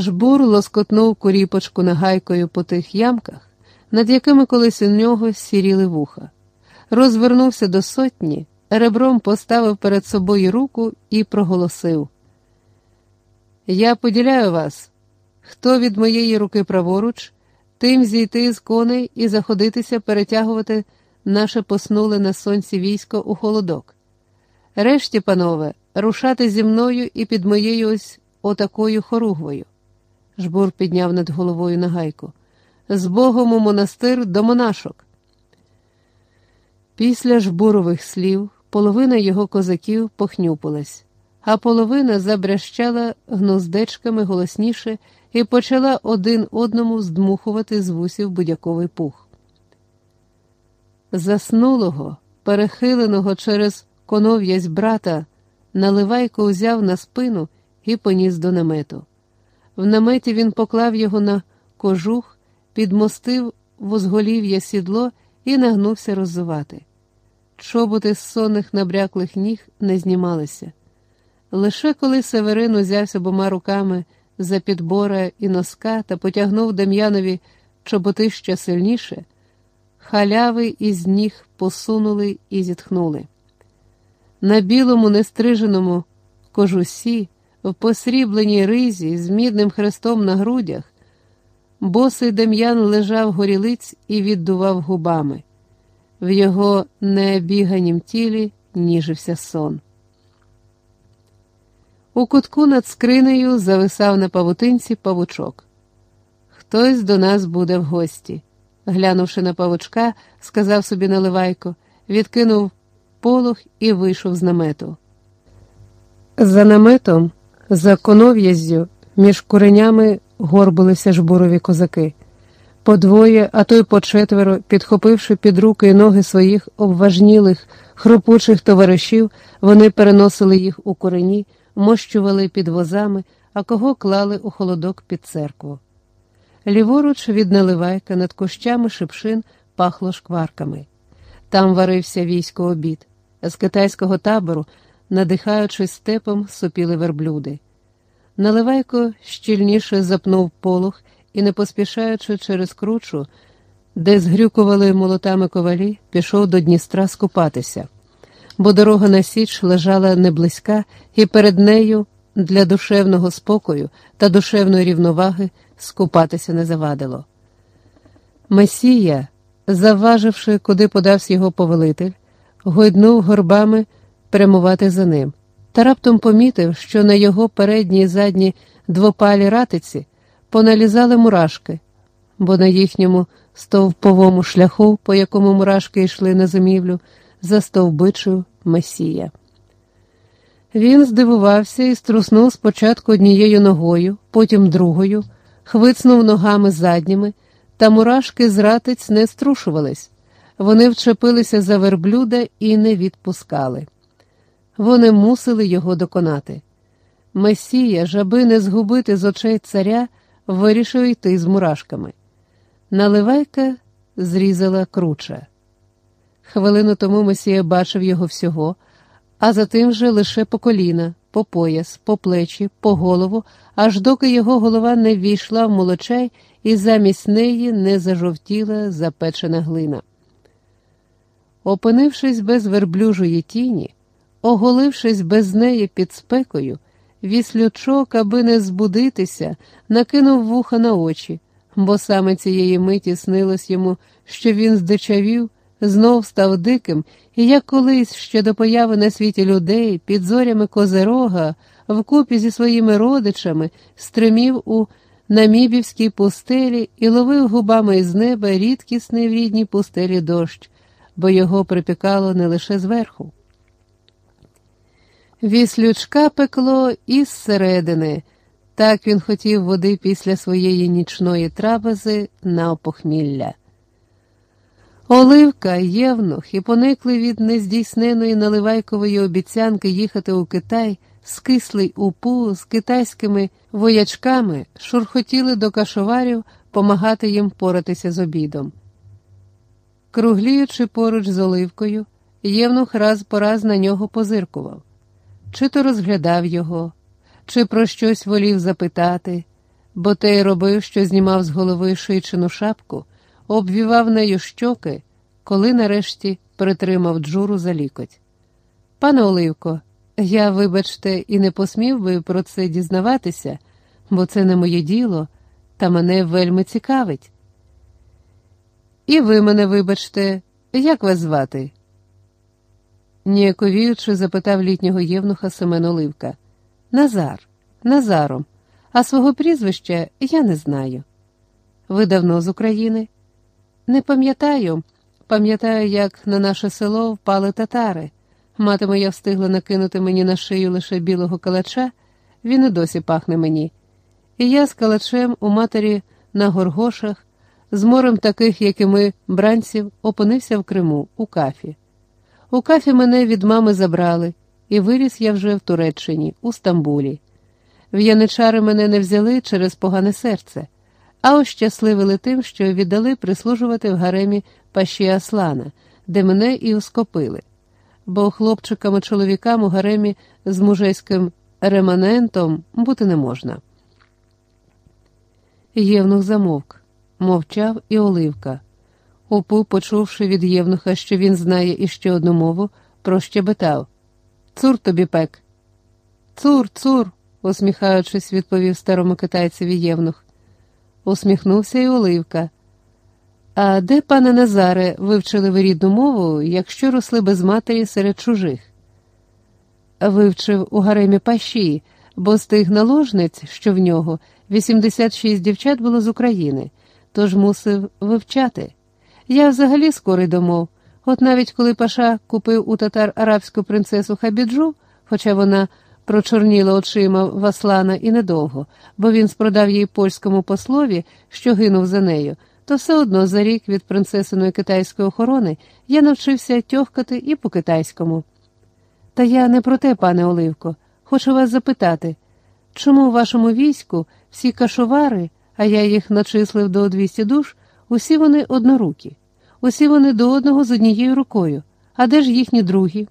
Жбур лоскотнув куріпочку нагайкою по тих ямках, над якими колись у нього сіріли вуха, розвернувся до сотні, ребром поставив перед собою руку і проголосив: Я поділяю вас, хто від моєї руки праворуч, тим зійти з коней і заходитися перетягувати наше поснуле на сонці військо у холодок. Решті, панове, рушати зі мною і під моєю ось отакою хоругвою. Жбур підняв над головою нагайку. З Богом у монастир до монашок. Після жбурових слів половина його козаків похнюпилась, а половина забрящала гноздечками голосніше і почала один одному здмухувати з вусів будяковий пух. Заснулого, перехиленого через конов'язь брата, наливайко узяв на спину і поніс до намету. В наметі він поклав його на кожух, підмостив в узголів'я сідло і нагнувся роззувати. Чоботи з сонних набряклих ніг не знімалися. Лише коли Северин узявся обома руками за підбора і носка та потягнув Дем'янові чоботи ще сильніше, халяви із ніг посунули і зітхнули. На білому нестриженому кожусі в посрібленій ризі з мідним хрестом на грудях, босий Дем'ян лежав горілиць і віддував губами. В його необіганім тілі ніжився сон. У кутку над скринею зависав на павутинці павучок. Хтось до нас буде в гості. Глянувши на павучка, сказав собі Наливайко, відкинув полох і вийшов з намету. За наметом за конов'яззю між куренями горбилися жбурові козаки. По двоє, а то й по четверо, підхопивши під руки і ноги своїх обважнілих, хропучих товаришів, вони переносили їх у курені, мощували під возами, а кого клали у холодок під церкву. Ліворуч від наливайка над кущами шипшин пахло шкварками. Там варився військо обід. З китайського табору надихаючись степом, сопіли верблюди. Наливайко щільніше запнув полох і, не поспішаючи через кручу, де згрюкували молотами ковалі, пішов до Дністра скупатися, бо дорога на Січ лежала неблизька, і перед нею для душевного спокою та душевної рівноваги скупатися не завадило. Месія, заваживши, куди подався його повелитель, гойднув горбами прямувати за ним, та раптом помітив, що на його передній і задній двопалі ратиці поналізали мурашки, бо на їхньому стовповому шляху, по якому мурашки йшли на зимівлю, застовбичив Месія. Він здивувався і струснув спочатку однією ногою, потім другою, хвицнув ногами задніми, та мурашки з ратиць не струшувались. Вони вчепилися за верблюда і не відпускали. Вони мусили його доконати. Месія, жаби не згубити з очей царя, вирішив йти з мурашками. Наливайка зрізала круча. Хвилину тому Месія бачив його всього, а затим же лише по коліна, по пояс, по плечі, по голову, аж доки його голова не ввійшла в молочай і замість неї не зажовтіла запечена глина. Опинившись без верблюжої тіні, Оголившись без неї під спекою, віслючок, аби не збудитися, накинув вуха на очі, бо саме цієї миті снилось йому, що він здичавів, знов став диким, і як колись ще до появи на світі людей, під зорями козерога, вкупі зі своїми родичами, стримів у намібівській пустелі і ловив губами із неба рідкісний в рідній пустелі дощ, бо його припікало не лише зверху. Віслючка пекло із середини, так він хотів води після своєї нічної трапези на опохмілля. Оливка, Євнух і поникли від нездійсненої наливайкової обіцянки їхати у Китай, скислий упу з китайськими воячками, шурхотіли до кашоварів помагати їм поратися з обідом. Кругліючи поруч з оливкою, Євнух раз по раз на нього позиркував чи то розглядав його, чи про щось волів запитати, бо те й робив, що знімав з голови шийчину шапку, обвівав нею щоки, коли нарешті притримав джуру за лікоть. Пане Оливко, я, вибачте, і не посмів би про це дізнаватися, бо це не моє діло, та мене вельми цікавить. І ви мене вибачте, як вас звати? Ніяковіючи, запитав літнього євнуха Семен Оливка. Назар, Назаром, а свого прізвища я не знаю. Ви давно з України? Не пам'ятаю. Пам'ятаю, як на наше село впали татари. Мати моя встигла накинути мені на шию лише білого калача, він і досі пахне мені. І я з калачем у матері на горгошах, з морем таких, як і ми, бранців, опинився в Криму, у кафі. У кафі мене від мами забрали, і виріс я вже в Туреччині, у Стамбулі. В яничари мене не взяли через погане серце, а ощасливили тим, що віддали прислужувати в гаремі паші Аслана, де мене і оскопили. Бо хлопчикам і чоловікам у гаремі з мужейським реманентом бути не можна. Євнух замовк, мовчав і оливка. Упу, почувши від Євнуха, що він знає іще одну мову, прощебетав Цур тобі пек. Цур, цур, усміхаючись, відповів старому китайцеві Євнух. Усміхнувся й Оливка. А де, пане Назаре, вивчили ви рідну мову, якщо росли без матері серед чужих? Вивчив у гаремі паші, бо з тих наложниць, що в нього, 86 дівчат було з України, тож мусив вивчати. Я взагалі скорий домов. От навіть коли Паша купив у татар арабську принцесу Хабіджу, хоча вона прочорніла очима Васлана і недовго, бо він спродав їй польському послові, що гинув за нею, то все одно за рік від принцесиної китайської охорони я навчився тьохкати і по китайському. Та я не про те, пане Оливко, хочу вас запитати, чому у вашому війську всі кашовари, а я їх начислив до 200 душ, усі вони однорукі, усі вони до одного з однією рукою, а де ж їхні другі?